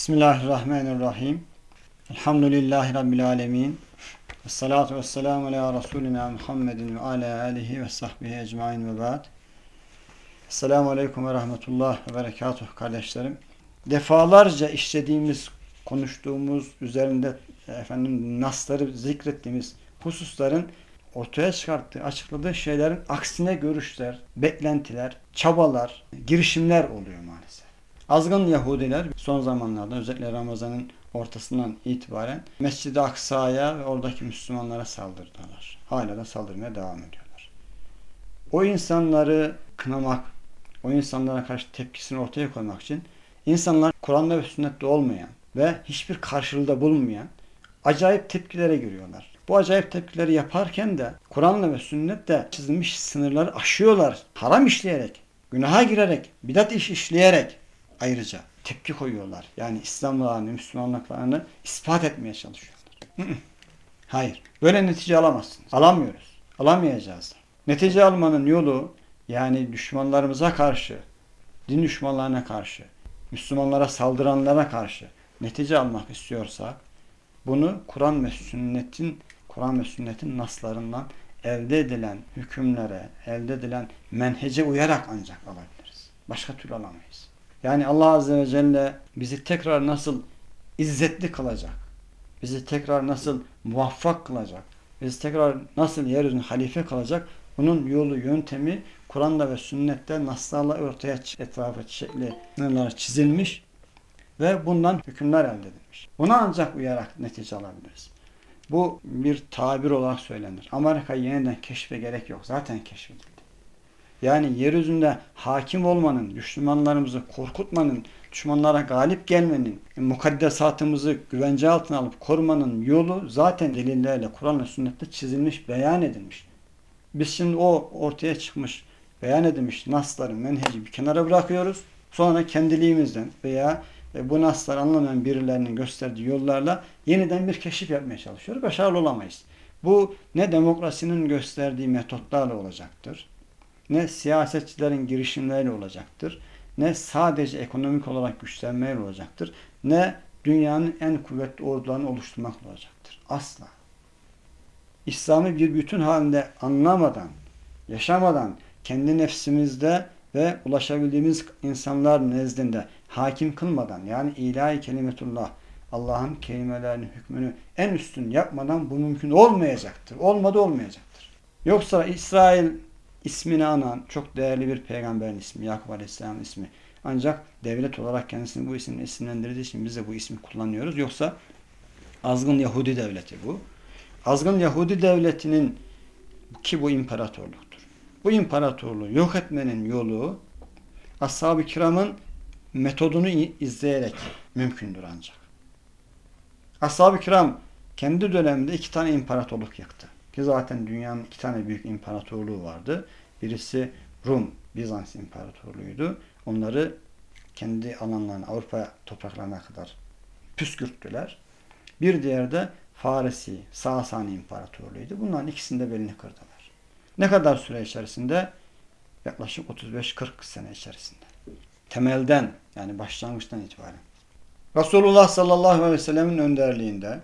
Bismillahirrahmanirrahim. Elhamdülillahi Rabbil alemin. Esselatu vesselamu ala Resulina Muhammedin ve ala alihi ve sahbihi ecmain ve ba'd. Esselamu aleyküm ve rahmetullah ve berekatuh kardeşlerim. Defalarca işlediğimiz, konuştuğumuz, üzerinde efendim nasları zikrettiğimiz hususların ortaya çıkarttığı, açıkladığı şeylerin aksine görüşler, beklentiler, çabalar, girişimler oluyor maalesef. Azgın Yahudiler son zamanlarda özellikle Ramazan'ın ortasından itibaren Mescid-i Aksa'ya ve oradaki Müslümanlara saldırdılar. Hala da saldırmaya devam ediyorlar. O insanları kınamak, o insanlara karşı tepkisini ortaya koymak için insanlar Kur'an'da ve sünnette olmayan ve hiçbir karşılığı bulunmayan acayip tepkilere giriyorlar. Bu acayip tepkileri yaparken de Kur'an'la ve sünnette çizilmiş sınırları aşıyorlar. Haram işleyerek, günaha girerek, bidat iş işleyerek ayrıca tepki koyuyorlar. Yani İslamlarını, Müslümanlıklarını ispat etmeye çalışıyorlar. Hayır. Böyle netice alamazsınız. Alamıyoruz. Alamayacağız. Netice almanın yolu yani düşmanlarımıza karşı, din düşmanlarına karşı, Müslümanlara saldıranlara karşı netice almak istiyorsak bunu Kur'an ve sünnetin Kur'an ve sünnetin naslarından elde edilen hükümlere, elde edilen menhece uyarak ancak alabiliriz. Başka türlü alamayız. Yani Allah Azze ve Celle bizi tekrar nasıl izzetli kılacak, bizi tekrar nasıl muvaffak kılacak, bizi tekrar nasıl yeryüzünde halife kılacak, bunun yolu, yöntemi Kur'an'da ve sünnette naslarla ortaya etrafı şekli çizilmiş ve bundan hükümler elde edilmiş. Buna ancak uyarak netice alabiliriz. Bu bir tabir olarak söylenir. Amerika yeniden keşfe gerek yok. Zaten keşfedildi. Yani yeryüzünde hakim olmanın, düşmanlarımızı korkutmanın, düşmanlara galip gelmenin, mukaddesatımızı güvence altına alıp korumanın yolu zaten delillerle, Kur'an ve sünnette çizilmiş, beyan edilmiş. Biz şimdi o ortaya çıkmış, beyan edilmiş nasların menheci bir kenara bırakıyoruz. Sonra kendiliğimizden veya bu naslar anlamayan birilerinin gösterdiği yollarla yeniden bir keşif yapmaya çalışıyoruz. Başarılı olamayız. Bu ne demokrasinin gösterdiği metotlarla olacaktır ne siyasetçilerin girişimleriyle olacaktır, ne sadece ekonomik olarak güçlenmeyle olacaktır, ne dünyanın en kuvvetli ordularını oluşturmakla olacaktır. Asla. İslam'ı bir bütün halinde anlamadan, yaşamadan, kendi nefsimizde ve ulaşabildiğimiz insanlar nezdinde hakim kılmadan, yani ilahi kelimetullah, Allah'ın kelimelerini, hükmünü en üstün yapmadan bu mümkün olmayacaktır. Olmadı olmayacaktır. Yoksa İsrail ismini anan çok değerli bir peygamberin ismi, Yakup Aleyhisselam'ın ismi. Ancak devlet olarak kendisini bu isimle isimlendirdiği için biz de bu ismi kullanıyoruz. Yoksa azgın Yahudi devleti bu. Azgın Yahudi devletinin ki bu imparatorluktur. Bu imparatorluğu yok etmenin yolu ashab-ı kiramın metodunu izleyerek mümkündür ancak. Ashab-ı kiram kendi döneminde iki tane imparatorluk yıktı. Ki zaten dünyanın iki tane büyük imparatorluğu vardı. Birisi Rum, Bizans İmparatorluğu'ydu. Onları kendi alanlarına, Avrupa topraklarına kadar püskürttüler. Bir diğer de Farisi, Sasani İmparatorluğu'ydu. Bunların ikisini de belini kırdılar. Ne kadar süre içerisinde? Yaklaşık 35-40 sene içerisinde. Temelden yani başlangıçtan itibaren. Resulullah sallallahu aleyhi ve sellemin önderliğinde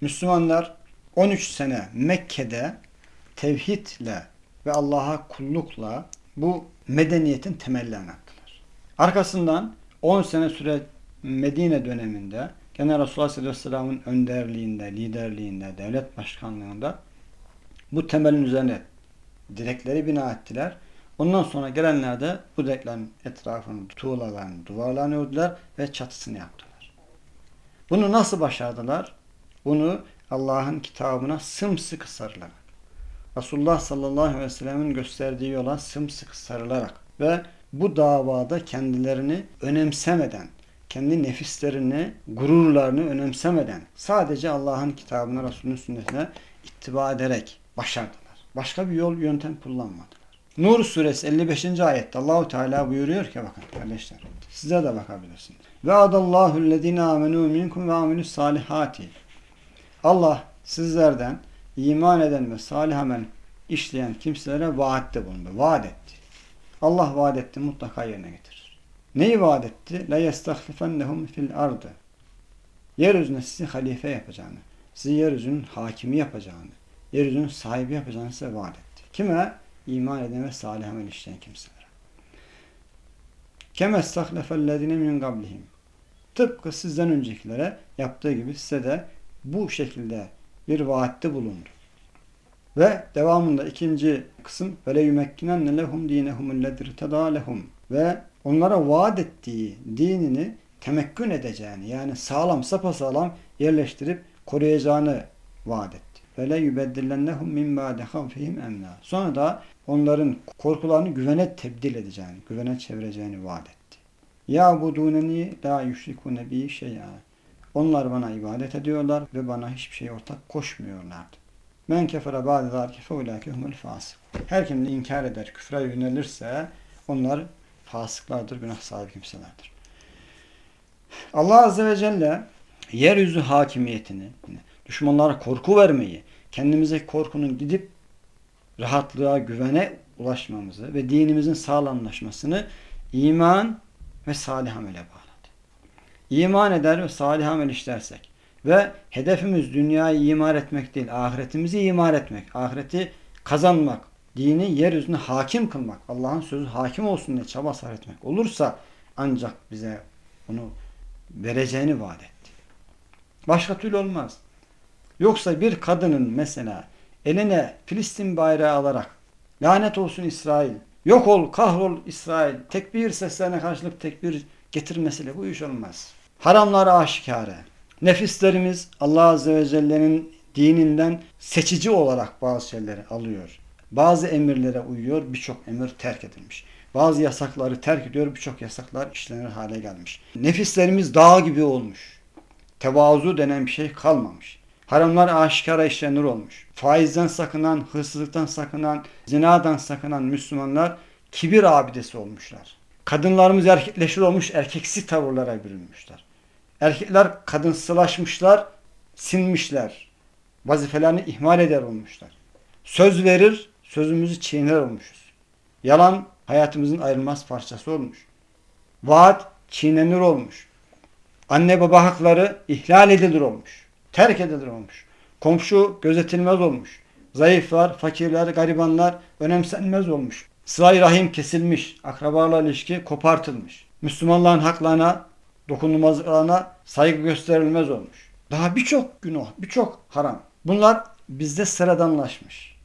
Müslümanlar 13 sene Mekke'de tevhidle ve Allah'a kullukla bu medeniyetin temellerini attılar. Arkasından 10 sene süre Medine döneminde gene Resulullah sallallahu aleyhi ve sellem'in önderliğinde, liderliğinde, devlet başkanlığında bu temelin üzerine direkleri bina ettiler. Ondan sonra gelenler de bu direklerin etrafını, tuğlalarını, duvarlarını ördüler ve çatısını yaptılar. Bunu nasıl başardılar? Bunu Allah'ın kitabına sımsıkı sarılarak, Resulullah sallallahu aleyhi ve sellemin gösterdiği yola sımsıkı sarılarak ve bu davada kendilerini önemsemeden, kendi nefislerini, gururlarını önemsemeden sadece Allah'ın kitabına, Resulünün sünnetine ittiba ederek başardılar. Başka bir yol, yöntem kullanmadılar. Nur suresi 55. ayette Allahu Teala buyuruyor ki bakın kardeşler size de bakabilirsiniz. Ve adallahu lezine amenu minkum ve amilus salihati Allah sizlerden iman eden ve salih amel işleyen kimselere vaatte bulundu. Vaat etti. Allah vaat etti mutlaka yerine getirir. Neyi vaat etti? La yestahlifennehum fil ardı. yeryüzüne sizi halife yapacağını, sizi yeryüzünün hakimi yapacağını, yeryüzünün sahibi yapacağını size vaat etti. Kime? İman eden ve salih amel işleyen kimselere. Kemestahlefellezine min qablihim. Tıpkı sizden öncekilere yaptığı gibi size de bu şekilde bir vaatte bulundu. Ve devamında ikinci kısım vele yumekkinen lehum dinehum ellezî lehum ve onlara vaat ettiği dinini temekkün edeceğini yani sağlam sapasağlam yerleştirip koruyacağını vaat etti. Vele yubeddillennehum min ba'de havfihim emna. Sonra da onların korkularını güvene tebdil edeceğini, güvene çevireceğini vaat etti. Ya buduneni la yüşrikune bi şey'a. Onlar bana ibadet ediyorlar ve bana hiçbir şey ortak koşmuyorlardı. Men kefere ba'de zâlike feulâke humul fasık. Her kim inkar eder, küfre yönelirse onlar fasıklardır, günah sahibi kimselerdir. Allah Azze ve Celle yeryüzü hakimiyetini, düşmanlara korku vermeyi, kendimize korkunun gidip rahatlığa, güvene ulaşmamızı ve dinimizin sağlamlaşmasını iman ve salih amele bağladı. İman eder ve salih amel işlersek ve hedefimiz dünyayı imar etmek değil, ahiretimizi imar etmek, ahireti kazanmak, dini yeryüzüne hakim kılmak, Allah'ın sözü hakim olsun diye çaba sarf etmek olursa ancak bize onu vereceğini vaat etti. Başka türlü olmaz. Yoksa bir kadının mesela eline Filistin bayrağı alarak lanet olsun İsrail, yok ol, kahrol İsrail, tekbir seslerine karşılık tekbir getirmesiyle bu iş olmaz. Haramlar aşikare. Nefislerimiz Allah Azze ve Celle'nin dininden seçici olarak bazı şeyleri alıyor. Bazı emirlere uyuyor, birçok emir terk edilmiş. Bazı yasakları terk ediyor, birçok yasaklar işlenir hale gelmiş. Nefislerimiz dağ gibi olmuş. Tevazu denen bir şey kalmamış. Haramlar aşikara işlenir olmuş. Faizden sakınan, hırsızlıktan sakınan, zinadan sakınan Müslümanlar kibir abidesi olmuşlar. Kadınlarımız erkekleşir olmuş, erkeksi tavırlara bürünmüşler. Erkekler kadınsılaşmışlar, sinmişler. Vazifelerini ihmal eder olmuşlar. Söz verir, sözümüzü çiğner olmuşuz. Yalan hayatımızın ayrılmaz parçası olmuş. Vaat çiğnenir olmuş. Anne baba hakları ihlal edilir olmuş. Terk edilir olmuş. Komşu gözetilmez olmuş. Zayıflar, fakirler, garibanlar önemsenmez olmuş. Sıla-i rahim kesilmiş. Akrabalarla ilişki kopartılmış. Müslümanların haklarına, dokunulmazlıklarına saygı gösterilmez olmuş. Daha birçok günah, birçok haram. Bunlar bizde sıradanlaşmış.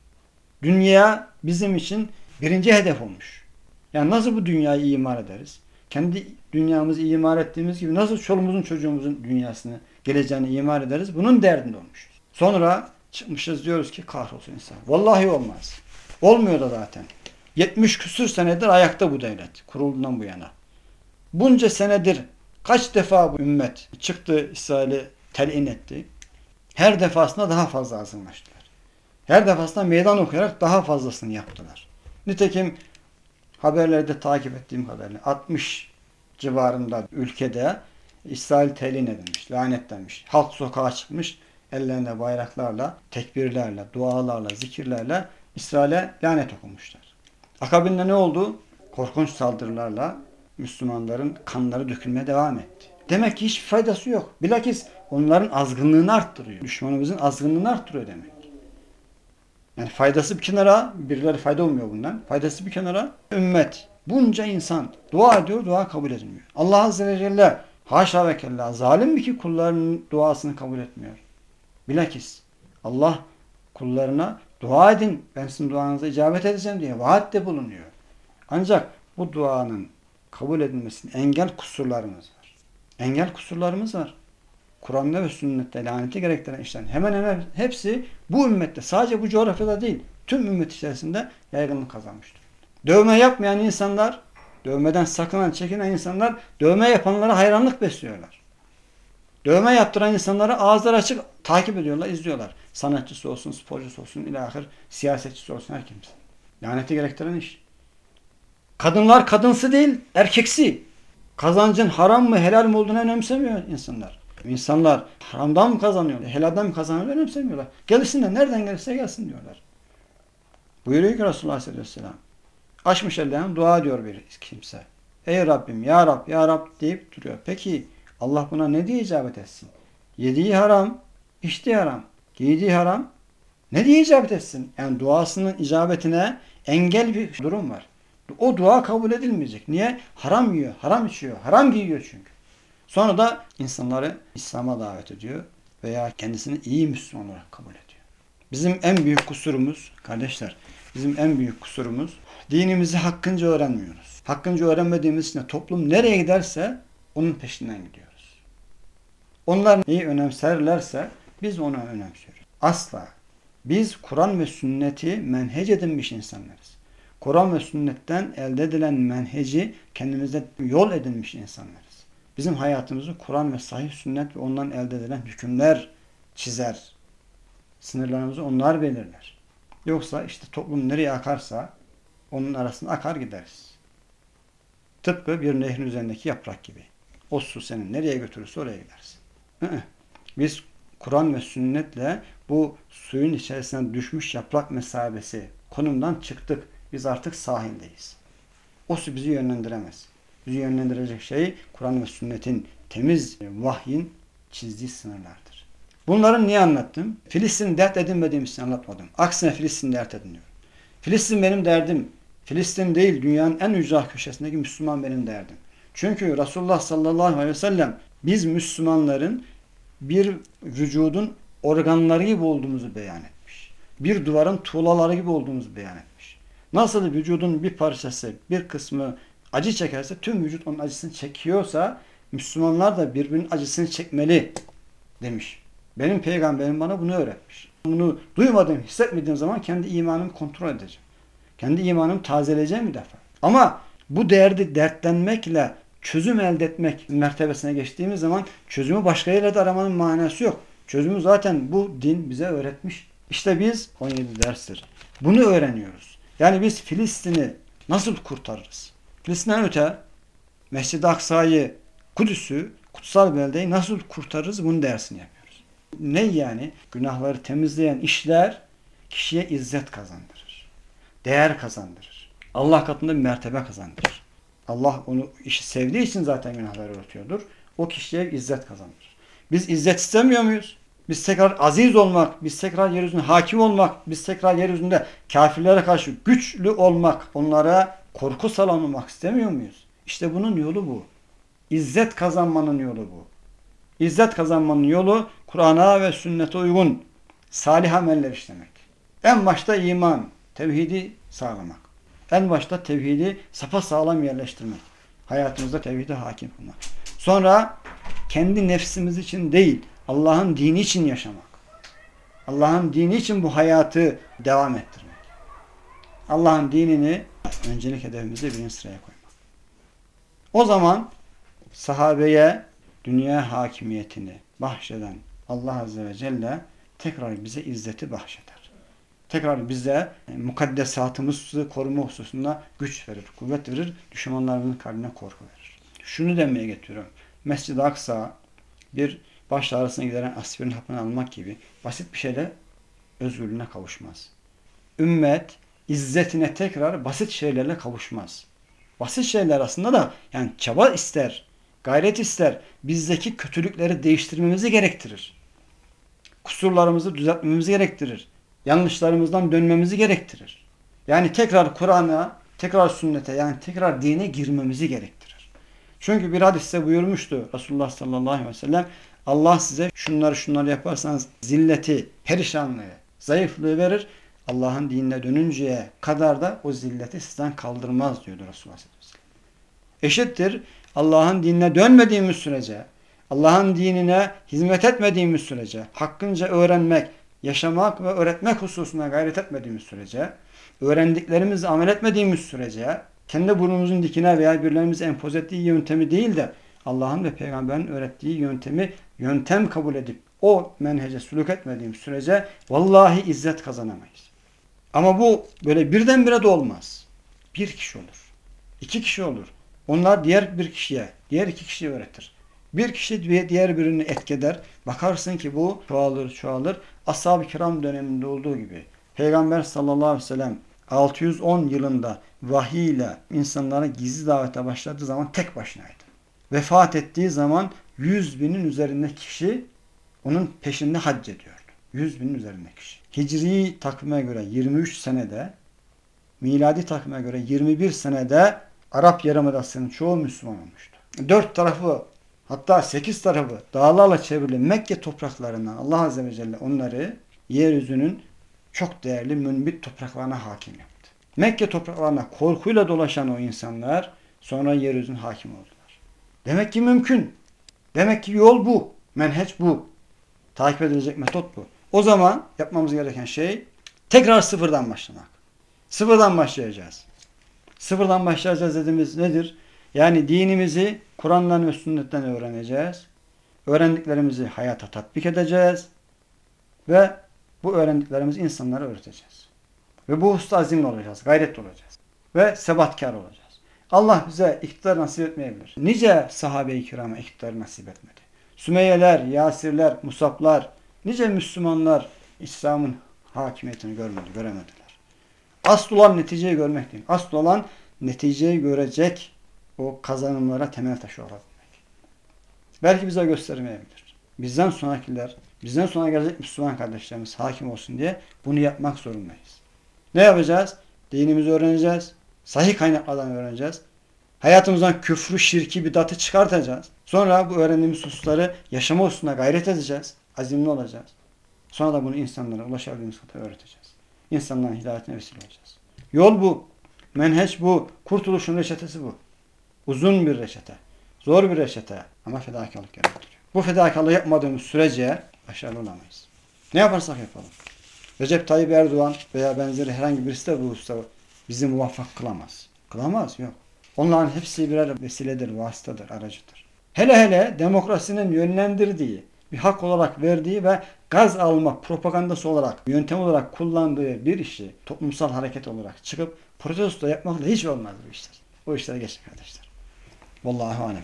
Dünya bizim için birinci hedef olmuş. Yani nasıl bu dünyayı imar ederiz? Kendi dünyamızı imar ettiğimiz gibi nasıl çoluğumuzun çocuğumuzun dünyasını, geleceğini imar ederiz? Bunun derdinde olmuşuz. Sonra çıkmışız diyoruz ki kahrolsun insan. Vallahi olmaz. Olmuyor da zaten. 70 küsür senedir ayakta bu devlet. Kurulduğundan bu yana. Bunca senedir kaç defa bu ümmet çıktı İsrail'i telin etti. Her defasında daha fazla azınlaştılar. Her defasında meydan okuyarak daha fazlasını yaptılar. Nitekim haberlerde takip ettiğim kadarıyla 60 civarında ülkede İsrail telin edilmiş, lanetlenmiş. Halk sokağa çıkmış, ellerinde bayraklarla, tekbirlerle, dualarla, zikirlerle İsrail'e lanet okumuşlar. Akabinde ne oldu? Korkunç saldırılarla Müslümanların kanları dökülmeye devam etti. Demek ki hiç faydası yok. Bilakis onların azgınlığını arttırıyor. Düşmanımızın azgınlığını arttırıyor demek. Yani faydası bir kenara, birileri fayda olmuyor bundan. Faydası bir kenara, ümmet. Bunca insan dua ediyor, dua kabul edilmiyor. Allah Azze ve Celle haşa ve kella zalim mi ki kullarının duasını kabul etmiyor. Bilakis Allah kullarına dua edin, ben sizin duanıza icabet edeceğim diye vaatte bulunuyor. Ancak bu duanın kabul edilmesinin engel kusurlarımız var. Engel kusurlarımız var. Kur'an'da ve sünnette laneti gerektiren işlerin hemen hemen hepsi bu ümmette sadece bu coğrafyada değil tüm ümmet içerisinde yaygınlık kazanmıştır. Dövme yapmayan insanlar, dövmeden sakınan, çekinen insanlar dövme yapanlara hayranlık besliyorlar. Dövme yaptıran insanları ağızları açık takip ediyorlar, izliyorlar. Sanatçısı olsun, sporcusu olsun, ilahir siyasetçisi olsun her kimse. Laneti gerektiren iş. Kadınlar kadınsı değil, erkeksi. Kazancın haram mı, helal mi olduğunu önemsemiyor insanlar. İnsanlar haramdan mı kazanıyor, helalden mi kazanıyor önemsemiyorlar. Gelsinler, nereden gelirse gelsin diyorlar. Buyuruyor ki Resulullah sallallahu aleyhi ve sellem. Açmış ellerini dua diyor bir kimse. Ey Rabbim, Ya Rab, Ya Rab deyip duruyor. Peki Allah buna ne diye icabet etsin? Yediği haram, içtiği haram, giydiği haram. Ne diye icabet etsin? Yani duasının icabetine engel bir durum var. O dua kabul edilmeyecek. Niye? Haram yiyor, haram içiyor, haram giyiyor çünkü. Sonra da insanları İslam'a davet ediyor veya kendisini iyi Müslüman olarak kabul ediyor. Bizim en büyük kusurumuz kardeşler, bizim en büyük kusurumuz dinimizi hakkınca öğrenmiyoruz. Hakkınca öğrenmediğimiz için toplum nereye giderse onun peşinden gidiyoruz. Onlar neyi önemserlerse biz onu önemsiyoruz. Asla. Biz Kur'an ve sünneti menhec edinmiş insanlarız. Kur'an ve sünnetten elde edilen menheci kendimize yol edinmiş insanlarız. Bizim hayatımızı Kur'an ve sahih sünnet ve ondan elde edilen hükümler çizer. Sınırlarımızı onlar belirler. Yoksa işte toplum nereye akarsa onun arasında akar gideriz. Tıpkı bir nehrin üzerindeki yaprak gibi. O su seni nereye götürürse oraya gidersin. Biz Kur'an ve sünnetle bu suyun içerisine düşmüş yaprak mesabesi konumdan çıktık. Biz artık sahildeyiz. O su bizi yönlendiremez. Bizi yönlendirecek şey Kur'an ve sünnetin temiz vahyin çizdiği sınırlardır. Bunları niye anlattım? Filistin dert edinmediğim için anlatmadım. Aksine Filistin dert ediniyor. Filistin benim derdim. Filistin değil dünyanın en ücra köşesindeki Müslüman benim derdim. Çünkü Resulullah sallallahu aleyhi ve sellem biz Müslümanların bir vücudun organları gibi olduğumuzu beyan etmiş. Bir duvarın tuğlaları gibi olduğumuzu beyan etmiş. Nasıl vücudun bir parçası, bir kısmı acı çekerse tüm vücut onun acısını çekiyorsa Müslümanlar da birbirinin acısını çekmeli demiş. Benim peygamberim bana bunu öğretmiş. Bunu duymadığım, hissetmediğim zaman kendi imanımı kontrol edeceğim. Kendi imanımı tazeleyeceğim bir defa. Ama bu derdi dertlenmekle çözüm elde etmek mertebesine geçtiğimiz zaman çözümü başka yerlerde aramanın manası yok. Çözümü zaten bu din bize öğretmiş. İşte biz 17 derstir. Bunu öğreniyoruz. Yani biz Filistin'i nasıl kurtarırız? Filistin'den öte Mescid-i Aksa'yı, Kudüs'ü, kutsal beldeyi nasıl kurtarırız bunun dersini yapıyoruz. Ne yani? Günahları temizleyen işler kişiye izzet kazandırır. Değer kazandırır. Allah katında bir mertebe kazandırır. Allah onu işi sevdiği için zaten günahları örtüyordur. O kişiye izzet kazandırır. Biz izzet istemiyor muyuz? Biz tekrar aziz olmak, biz tekrar yeryüzünde hakim olmak, biz tekrar yeryüzünde kafirlere karşı güçlü olmak, onlara korku salamamak istemiyor muyuz? İşte bunun yolu bu. İzzet kazanmanın yolu bu. İzzet kazanmanın yolu Kur'an'a ve sünnete uygun salih ameller işlemek. En başta iman, tevhidi sağlamak. En başta tevhidi sapa sağlam yerleştirmek. Hayatımızda tevhide hakim kılmak. Sonra kendi nefsimiz için değil, Allah'ın dini için yaşamak. Allah'ın dini için bu hayatı devam ettirmek. Allah'ın dinini öncelik hedefimizde birinci sıraya koymak. O zaman sahabeye dünya hakimiyetini bahşeden Allah Azze ve Celle tekrar bize izzeti bahşeder. Tekrar bize mukaddesatımızı koruma hususunda güç verir, kuvvet verir, düşmanlarımızın kalbine korku verir. Şunu demeye getiriyorum. Mescid-i Aksa bir baş ağrısına gideren aspirin hapını almak gibi basit bir şeyle özgürlüğüne kavuşmaz. Ümmet izzetine tekrar basit şeylerle kavuşmaz. Basit şeyler aslında da yani çaba ister, gayret ister. Bizdeki kötülükleri değiştirmemizi gerektirir. Kusurlarımızı düzeltmemizi gerektirir. Yanlışlarımızdan dönmemizi gerektirir. Yani tekrar Kur'an'a, tekrar sünnete yani tekrar dine girmemizi gerektirir. Çünkü bir hadiste buyurmuştu Resulullah sallallahu aleyhi ve sellem Allah size şunları şunları yaparsanız zilleti, perişanlığı, zayıflığı verir. Allah'ın dinine dönünceye kadar da o zilleti sizden kaldırmaz diyordu Resulullah sallallahu aleyhi ve sellem. Eşittir Allah'ın dinine dönmediğimiz sürece, Allah'ın dinine hizmet etmediğimiz sürece, hakkınca öğrenmek, yaşamak ve öğretmek hususuna gayret etmediğimiz sürece, öğrendiklerimizi amel etmediğimiz sürece, kendi burnumuzun dikine veya birilerimize empoze ettiği yöntemi değil de Allah'ın ve peygamberin öğrettiği yöntemi yöntem kabul edip o menhece sülük etmediğim sürece vallahi izzet kazanamayız. Ama bu böyle birdenbire de olmaz. Bir kişi olur. iki kişi olur. Onlar diğer bir kişiye, diğer iki kişiye öğretir. Bir kişi diğer birini etkeder. Bakarsın ki bu çoğalır çoğalır. Ashab-ı kiram döneminde olduğu gibi. Peygamber sallallahu aleyhi ve sellem 610 yılında vahiy ile insanlara gizli davete başladığı zaman tek başınaydı. Vefat ettiği zaman 100 binin üzerinde kişi onun peşinde hac ediyordu. 100 binin üzerinde kişi. Hicri takvime göre 23 senede, miladi takvime göre 21 senede Arap Yarımadası'nın çoğu Müslüman olmuştu. Dört tarafı hatta sekiz tarafı dağlarla çevrili Mekke topraklarından Allah Azze ve Celle onları yeryüzünün çok değerli münbit topraklarına hakim yaptı. Mekke topraklarına korkuyla dolaşan o insanlar sonra yeryüzünün hakim oldular. Demek ki mümkün. Demek ki yol bu. Menheç bu. Takip edilecek metot bu. O zaman yapmamız gereken şey tekrar sıfırdan başlamak. Sıfırdan başlayacağız. Sıfırdan başlayacağız dediğimiz nedir? Yani dinimizi Kur'an'dan ve sünnetten öğreneceğiz. Öğrendiklerimizi hayata tatbik edeceğiz. Ve bu öğrendiklerimizi insanlara öğreteceğiz. Ve bu hususta azimli olacağız, gayretli olacağız. Ve sebatkar olacağız. Allah bize iktidar nasip etmeyebilir. Nice sahabe-i kirama iktidar nasip etmedi. Sümeyyeler, Yasirler, Musablar, nice Müslümanlar İslam'ın hakimiyetini görmedi, göremediler. Asıl olan neticeyi görmek değil. Asıl olan neticeyi görecek o kazanımlara temel taşı olabilmek. Belki bize göstermeyebilir. Bizden sonrakiler, bizden sonra gelecek Müslüman kardeşlerimiz hakim olsun diye bunu yapmak zorundayız. Ne yapacağız? Dinimizi öğreneceğiz. Sahih kaynaklardan öğreneceğiz. Hayatımızdan küfrü, şirki, bidatı çıkartacağız. Sonra bu öğrendiğimiz hususları yaşama hususuna gayret edeceğiz. Azimli olacağız. Sonra da bunu insanlara ulaşabildiğimiz kadar öğreteceğiz. İnsanların hidayetine vesile olacağız. Yol bu. Menheç bu. Kurtuluşun reçetesi bu. Uzun bir reçete. Zor bir reçete. Ama fedakarlık gerektiriyor. Bu fedakarlığı yapmadığımız sürece başarılı olamayız. Ne yaparsak yapalım. Recep Tayyip Erdoğan veya benzeri herhangi birisi de bu hususta bizi muvaffak kılamaz. Kılamaz yok. Onların hepsi birer vesiledir, vasıtadır, aracıdır. Hele hele demokrasinin yönlendirdiği, bir hak olarak verdiği ve gaz alma propagandası olarak, yöntem olarak kullandığı bir işi toplumsal hareket olarak çıkıp protesto yapmakla hiç olmaz bu işler. O işlere geçin kardeşler. Vallahi alem.